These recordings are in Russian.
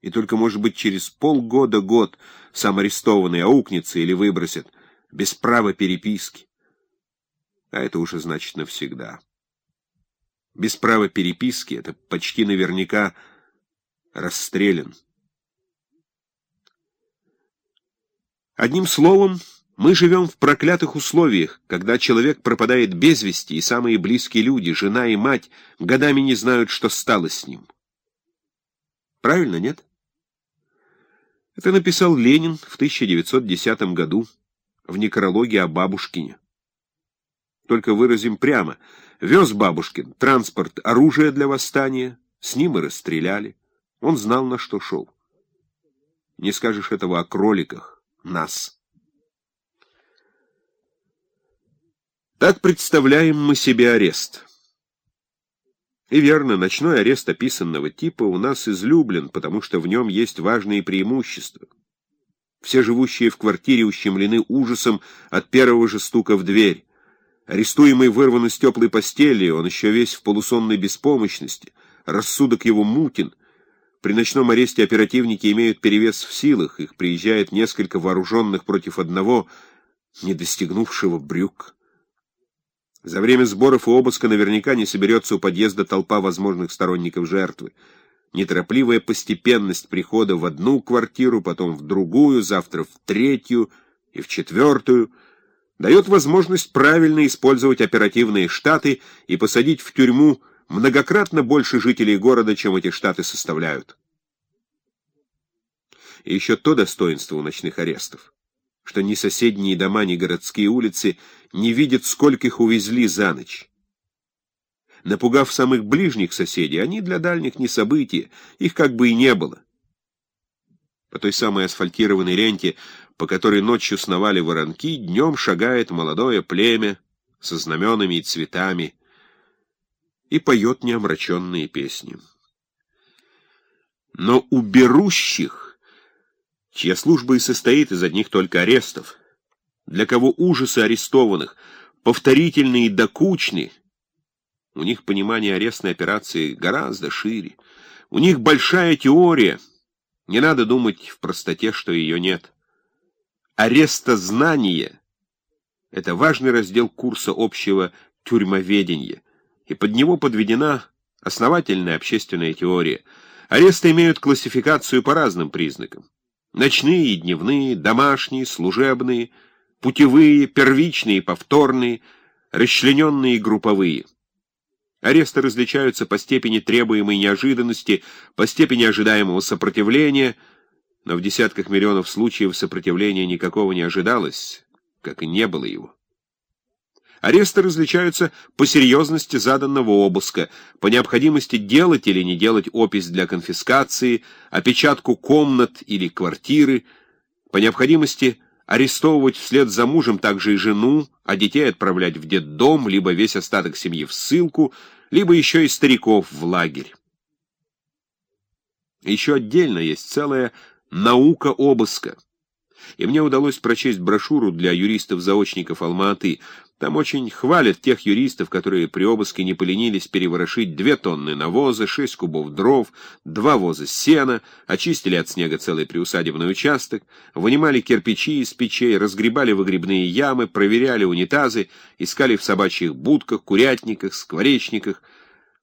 И только, может быть, через полгода-год сам арестованный аукнется или выбросит, без права переписки. А это уже значит навсегда. Без права переписки это почти наверняка расстрелян. Одним словом, мы живем в проклятых условиях, когда человек пропадает без вести, и самые близкие люди, жена и мать, годами не знают, что стало с ним. Правильно, нет? Это написал Ленин в 1910 году в некрологе о Бабушкине. Только выразим прямо. Вез Бабушкин транспорт, оружие для восстания, с ним и расстреляли. Он знал, на что шел. Не скажешь этого о кроликах, нас. Так представляем мы себе арест. И верно, ночной арест описанного типа у нас излюблен, потому что в нем есть важные преимущества. Все живущие в квартире ущемлены ужасом от первого же стука в дверь. Арестуемый вырван из теплой постели, он еще весь в полусонной беспомощности, рассудок его мутен. При ночном аресте оперативники имеют перевес в силах, их приезжает несколько вооруженных против одного, не достигнувшего брюк. За время сборов и обыска наверняка не соберется у подъезда толпа возможных сторонников жертвы. Неторопливая постепенность прихода в одну квартиру, потом в другую, завтра в третью и в четвертую дает возможность правильно использовать оперативные штаты и посадить в тюрьму многократно больше жителей города, чем эти штаты составляют. И еще то достоинство у ночных арестов что ни соседние дома, ни городские улицы не видят, сколько их увезли за ночь. Напугав самых ближних соседей, они для дальних не события, их как бы и не было. По той самой асфальтированной ленте, по которой ночью сновали воронки, днем шагает молодое племя со знаменами и цветами и поет неомраченные песни. Но у берущих чья служба и состоит из одних только арестов, для кого ужасы арестованных повторительны и докучны, у них понимание арестной операции гораздо шире. У них большая теория. Не надо думать в простоте, что ее нет. Арестознание — это важный раздел курса общего тюрьмоведения, и под него подведена основательная общественная теория. Аресты имеют классификацию по разным признакам. Ночные и дневные, домашние, служебные, путевые, первичные и повторные, расчлененные и групповые. Аресты различаются по степени требуемой неожиданности, по степени ожидаемого сопротивления, но в десятках миллионов случаев сопротивления никакого не ожидалось, как и не было его. Аресты различаются по серьезности заданного обыска, по необходимости делать или не делать опись для конфискации, опечатку комнат или квартиры, по необходимости арестовывать вслед за мужем также и жену, а детей отправлять в детдом, либо весь остаток семьи в ссылку, либо еще и стариков в лагерь. Еще отдельно есть целая наука обыска. И мне удалось прочесть брошюру для юристов-заочников Алма-Аты, там очень хвалят тех юристов, которые при обыске не поленились переворошить две тонны навоза, шесть кубов дров, два воза сена, очистили от снега целый приусадебный участок, вынимали кирпичи из печей, разгребали выгребные ямы, проверяли унитазы, искали в собачьих будках, курятниках, скворечниках,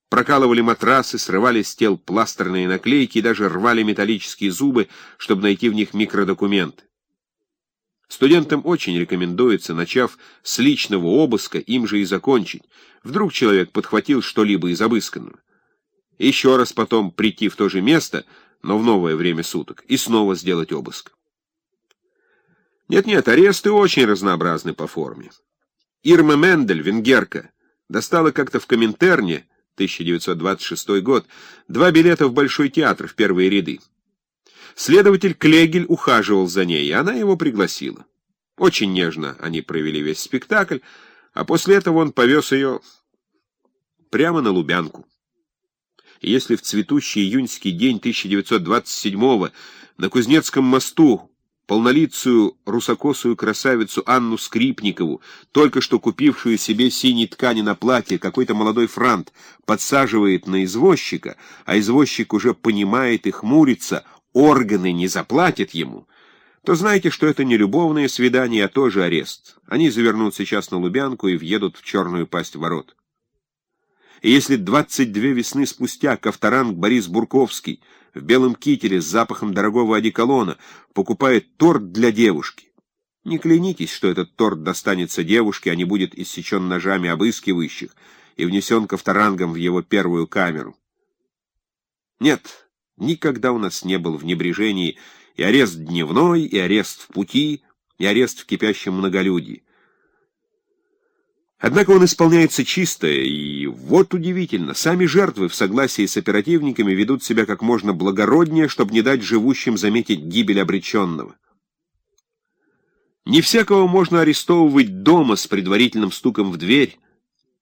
прокалывали матрасы, срывали с тел пластерные наклейки и даже рвали металлические зубы, чтобы найти в них микродокументы. Студентам очень рекомендуется, начав с личного обыска, им же и закончить. Вдруг человек подхватил что-либо из обысканного. Еще раз потом прийти в то же место, но в новое время суток, и снова сделать обыск. Нет-нет, аресты очень разнообразны по форме. Ирма Мендель, венгерка, достала как-то в Коминтерне, 1926 год, два билета в Большой театр в первые ряды. Следователь Клегель ухаживал за ней, и она его пригласила. Очень нежно они провели весь спектакль, а после этого он повез ее прямо на Лубянку. Если в цветущий июньский день 1927-го на Кузнецком мосту полнолицую русокосую красавицу Анну Скрипникову, только что купившую себе синей ткани на платье, какой-то молодой франт подсаживает на извозчика, а извозчик уже понимает и хмурится — органы не заплатят ему, то знайте, что это не любовное свидание, а тоже арест. Они завернут сейчас на Лубянку и въедут в черную пасть ворот. И если 22 весны спустя Ковторанг Борис Бурковский в белом кителе с запахом дорогого одеколона покупает торт для девушки, не клянитесь, что этот торт достанется девушке, а не будет иссечен ножами обыскивающих и внесен Ковторангом в его первую камеру. Нет, никогда у нас не был в небрежении и арест дневной, и арест в пути, и арест в кипящем многолюдии. Однако он исполняется чисто, и вот удивительно, сами жертвы в согласии с оперативниками ведут себя как можно благороднее, чтобы не дать живущим заметить гибель обреченного. Не всякого можно арестовывать дома с предварительным стуком в дверь,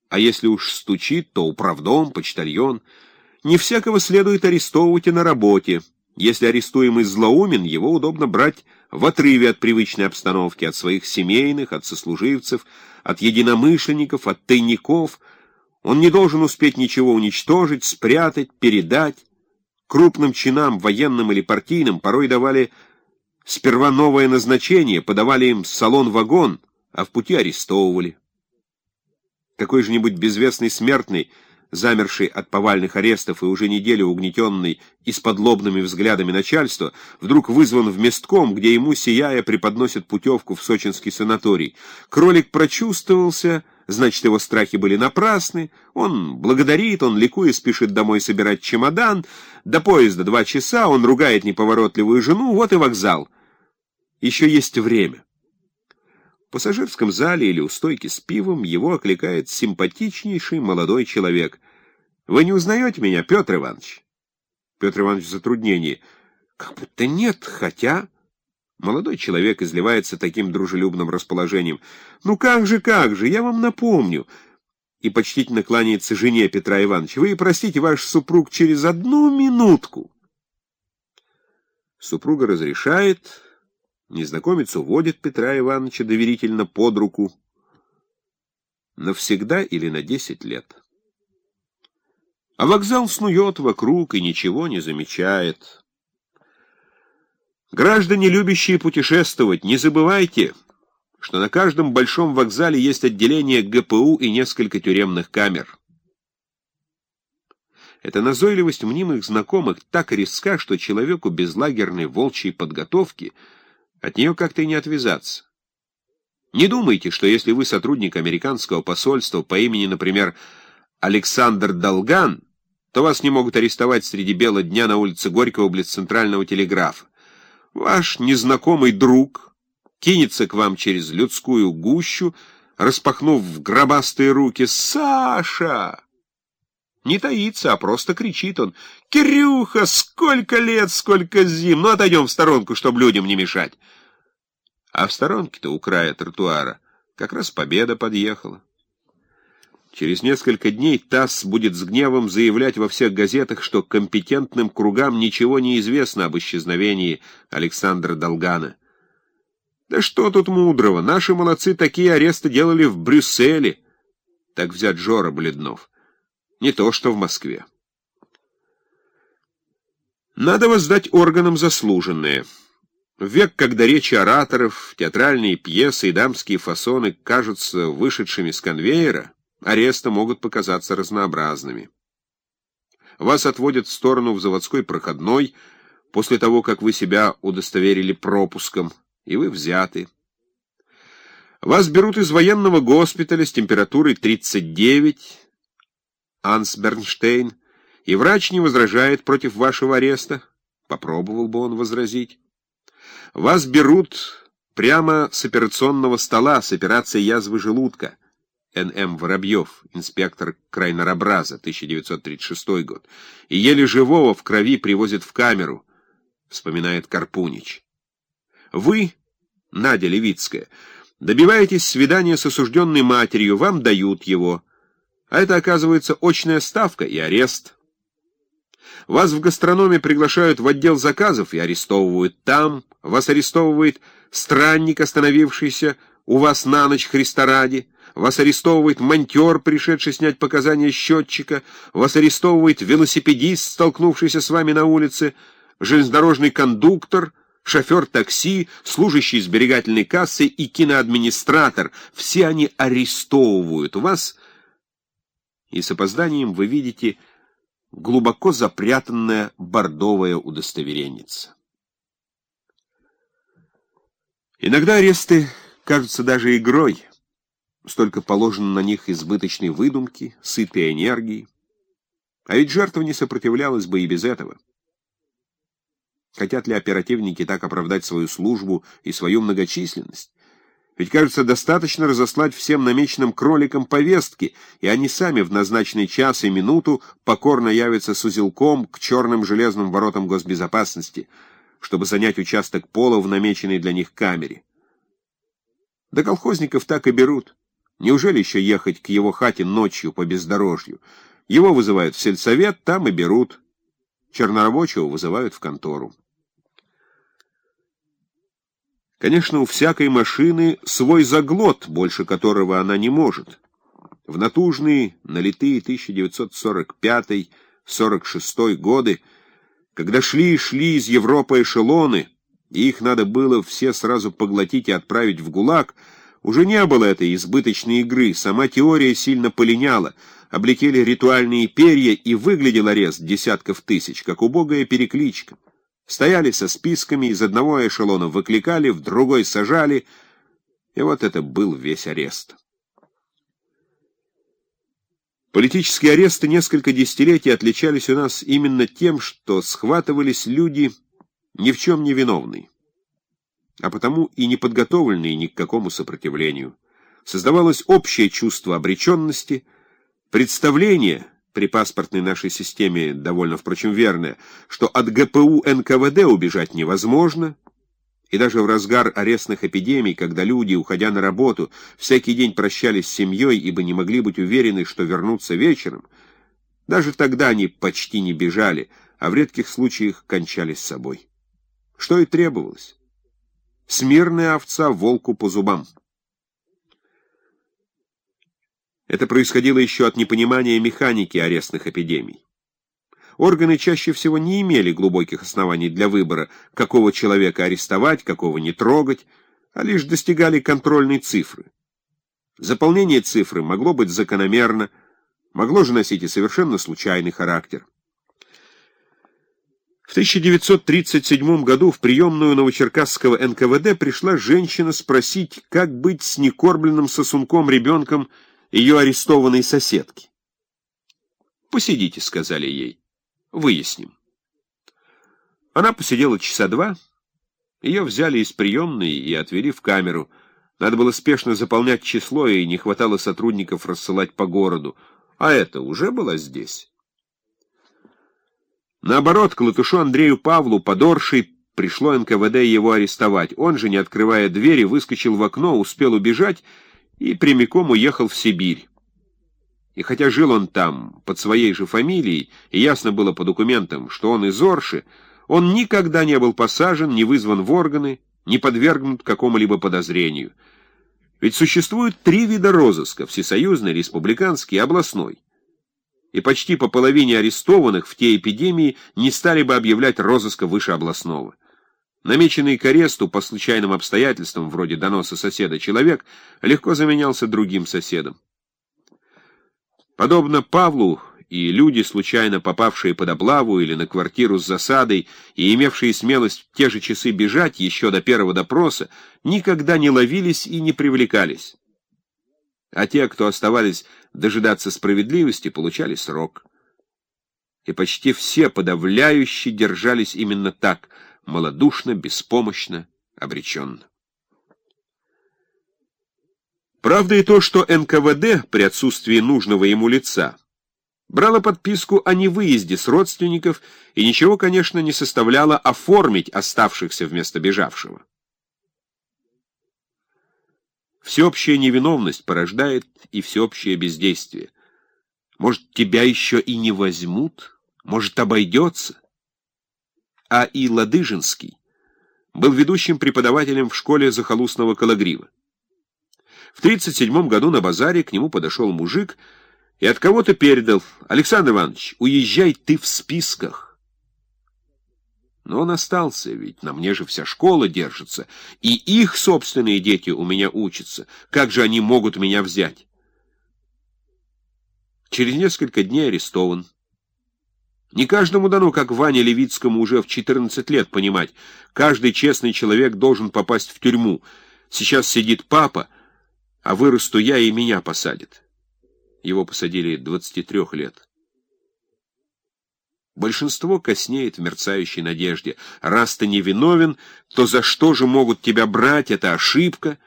а если уж стучит, то управдом, почтальон. Не всякого следует арестовывать и на работе. Если арестуемый злоумен, его удобно брать в отрыве от привычной обстановки, от своих семейных, от сослуживцев, от единомышленников, от тайников. Он не должен успеть ничего уничтожить, спрятать, передать. Крупным чинам, военным или партийным, порой давали сперва новое назначение, подавали им салон-вагон, а в пути арестовывали. Какой же нибудь безвестный смертный — замерший от повальных арестов и уже неделю угнетенный исподлобными взглядами начальства, вдруг вызван в местком, где ему, сияя, преподносят путевку в сочинский санаторий. Кролик прочувствовался, значит, его страхи были напрасны, он благодарит, он ликуя спешит домой собирать чемодан, до поезда два часа, он ругает неповоротливую жену, вот и вокзал. Еще есть время. Пассажирском зале или у стойки с пивом его окликает симпатичнейший молодой человек. «Вы не узнаете меня, Петр Иванович?» Петр Иванович в затруднении. «Как будто нет, хотя...» Молодой человек изливается таким дружелюбным расположением. «Ну как же, как же, я вам напомню!» И почтительно кланяется жене Петра Ивановича. «Вы простите, ваш супруг через одну минутку!» Супруга разрешает, Незнакомец уводит Петра Ивановича доверительно под руку. Навсегда или на десять лет. А вокзал снует вокруг и ничего не замечает. Граждане, любящие путешествовать, не забывайте, что на каждом большом вокзале есть отделение ГПУ и несколько тюремных камер. Эта назойливость мнимых знакомых так резка, что человеку без лагерной волчьей подготовки — от нее как-то и не отвязаться. Не думайте, что если вы сотрудник американского посольства по имени, например, Александр Долган, то вас не могут арестовать среди бела дня на улице Горького близ центрального телеграфа. Ваш незнакомый друг кинется к вам через людскую гущу, распахнув в гробастые руки «Саша!» Не таится, а просто кричит он. «Кирюха, сколько лет, сколько зим! Ну, отойдем в сторонку, чтобы людям не мешать!» А в сторонке-то у края тротуара как раз победа подъехала. Через несколько дней ТАСС будет с гневом заявлять во всех газетах, что компетентным кругам ничего не известно об исчезновении Александра Долгана. Да что тут мудрого, наши молодцы такие аресты делали в Брюсселе. Так взять Жора Бледнов. Не то, что в Москве. Надо воздать органам заслуженное. В век, когда речи ораторов, театральные пьесы и дамские фасоны кажутся вышедшими с конвейера, аресты могут показаться разнообразными. Вас отводят в сторону в заводской проходной, после того, как вы себя удостоверили пропуском, и вы взяты. Вас берут из военного госпиталя с температурой 39, Анс Бернштейн, и врач не возражает против вашего ареста. Попробовал бы он возразить. Вас берут прямо с операционного стола, с операцией язвы желудка. Н.М. Воробьев, инспектор Крайнорабраза, 1936 год. И еле живого в крови привозят в камеру, вспоминает Карпунич. Вы, Надя Левицкая, добиваетесь свидания с осужденной матерью, вам дают его — а это, оказывается, очная ставка и арест. Вас в гастрономе приглашают в отдел заказов и арестовывают там. Вас арестовывает странник, остановившийся у вас на ночь Христа ради. Вас арестовывает монтер, пришедший снять показания счетчика. Вас арестовывает велосипедист, столкнувшийся с вами на улице. железнодорожный кондуктор, шофер такси, служащий сберегательной кассы и киноадминистратор. Все они арестовывают вас, и с опозданием вы видите глубоко запрятанное бордовое удостоверенница. Иногда аресты кажутся даже игрой. Столько положено на них избыточной выдумки, сытой энергии. А ведь жертва не сопротивлялась бы и без этого. Хотят ли оперативники так оправдать свою службу и свою многочисленность? Ведь, кажется, достаточно разослать всем намеченным кроликам повестки, и они сами в назначенный час и минуту покорно явятся с узелком к черным железным воротам госбезопасности, чтобы занять участок пола в намеченной для них камере. Да колхозников так и берут. Неужели еще ехать к его хате ночью по бездорожью? Его вызывают в сельсовет, там и берут. Чернорабочего вызывают в контору. Конечно, у всякой машины свой заглот, больше которого она не может. В натужные, налитые 1945-46 годы, когда шли и шли из Европы эшелоны, и их надо было все сразу поглотить и отправить в ГУЛАГ, уже не было этой избыточной игры, сама теория сильно полиняла, облетели ритуальные перья, и выглядел арест десятков тысяч, как убогая перекличка. Стояли со списками, из одного эшелона выкликали, в другой сажали, и вот это был весь арест. Политические аресты несколько десятилетий отличались у нас именно тем, что схватывались люди ни в чем не виновные, а потому и не подготовленные ни к какому сопротивлению. Создавалось общее чувство обреченности, представление — при паспортной нашей системе довольно, впрочем, верное, что от ГПУ НКВД убежать невозможно, и даже в разгар арестных эпидемий, когда люди, уходя на работу, всякий день прощались с семьей, ибо не могли быть уверены, что вернутся вечером, даже тогда они почти не бежали, а в редких случаях кончались собой. Что и требовалось. Смирная овца волку по зубам. Это происходило еще от непонимания механики арестных эпидемий. Органы чаще всего не имели глубоких оснований для выбора, какого человека арестовать, какого не трогать, а лишь достигали контрольной цифры. Заполнение цифры могло быть закономерно, могло же носить и совершенно случайный характер. В 1937 году в приемную Новочеркасского НКВД пришла женщина спросить, как быть с некормленным сосунком ребенком ее арестованной соседки. «Посидите», — сказали ей, — «выясним». Она посидела часа два, ее взяли из приемной и отвели в камеру. Надо было спешно заполнять число, и не хватало сотрудников рассылать по городу. А это уже было здесь. Наоборот, к Латушу Андрею Павлу, подоршей, пришло НКВД его арестовать. Он же, не открывая двери, выскочил в окно, успел убежать и прямиком уехал в Сибирь. И хотя жил он там под своей же фамилией, и ясно было по документам, что он из Орши, он никогда не был посажен, не вызван в органы, не подвергнут какому-либо подозрению. Ведь существует три вида розыска — всесоюзный, республиканский и областной. И почти по половине арестованных в те эпидемии не стали бы объявлять розыска выше областного. Намеченный к аресту по случайным обстоятельствам, вроде доноса соседа, человек легко заменялся другим соседом. Подобно Павлу и люди, случайно попавшие под облаву или на квартиру с засадой и имевшие смелость в те же часы бежать еще до первого допроса, никогда не ловились и не привлекались. А те, кто оставались дожидаться справедливости, получали срок. И почти все подавляюще держались именно так — малодушно, беспомощно, обреченно. Правда и то, что НКВД при отсутствии нужного ему лица брала подписку о невыезде с родственников и ничего, конечно, не составляло оформить оставшихся вместо бежавшего. Всеобщая невиновность порождает и всеобщее бездействие. Может, тебя еще и не возьмут, может, обойдется. А. И. Ладыжинский был ведущим преподавателем в школе захолустного Калагрива. В 1937 году на базаре к нему подошел мужик и от кого-то передал «Александр Иванович, уезжай ты в списках». Но он остался, ведь на мне же вся школа держится, и их собственные дети у меня учатся. Как же они могут меня взять? Через несколько дней арестован. Не каждому дано, как Ване Левицкому уже в 14 лет понимать. Каждый честный человек должен попасть в тюрьму. Сейчас сидит папа, а вырасту я и меня посадят. Его посадили 23 лет. Большинство коснеет в мерцающей надежде. Раз ты не виновен, то за что же могут тебя брать? Это ошибка.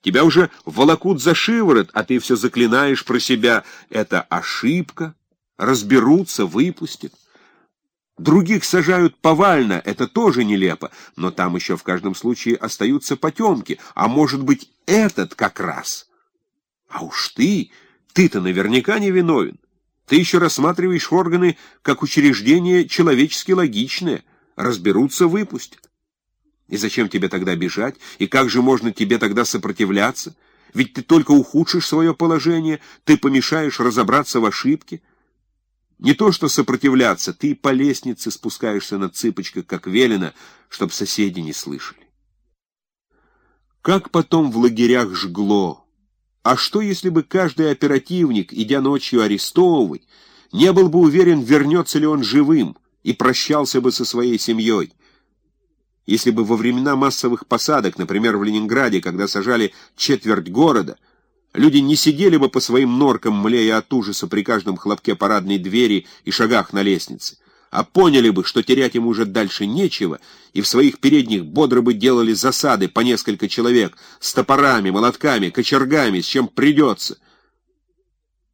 Тебя уже волокут за шиворот, а ты все заклинаешь про себя. Это ошибка. Разберутся, выпустят. Других сажают повально, это тоже нелепо, но там еще в каждом случае остаются потемки, а может быть этот как раз. А уж ты, ты-то наверняка не виновен. Ты еще рассматриваешь органы как учреждение человечески логичное. Разберутся, выпустят. И зачем тебе тогда бежать? И как же можно тебе тогда сопротивляться? Ведь ты только ухудшишь свое положение, ты помешаешь разобраться в ошибке. Не то что сопротивляться, ты по лестнице спускаешься на цыпочках, как велено, чтобы соседи не слышали. Как потом в лагерях жгло! А что, если бы каждый оперативник, идя ночью арестовывать, не был бы уверен, вернется ли он живым, и прощался бы со своей семьей? Если бы во времена массовых посадок, например, в Ленинграде, когда сажали четверть города, люди не сидели бы по своим норкам, млея от ужаса при каждом хлопке парадной двери и шагах на лестнице, а поняли бы, что терять им уже дальше нечего, и в своих передних бодро бы делали засады по несколько человек с топорами, молотками, кочергами, с чем придется —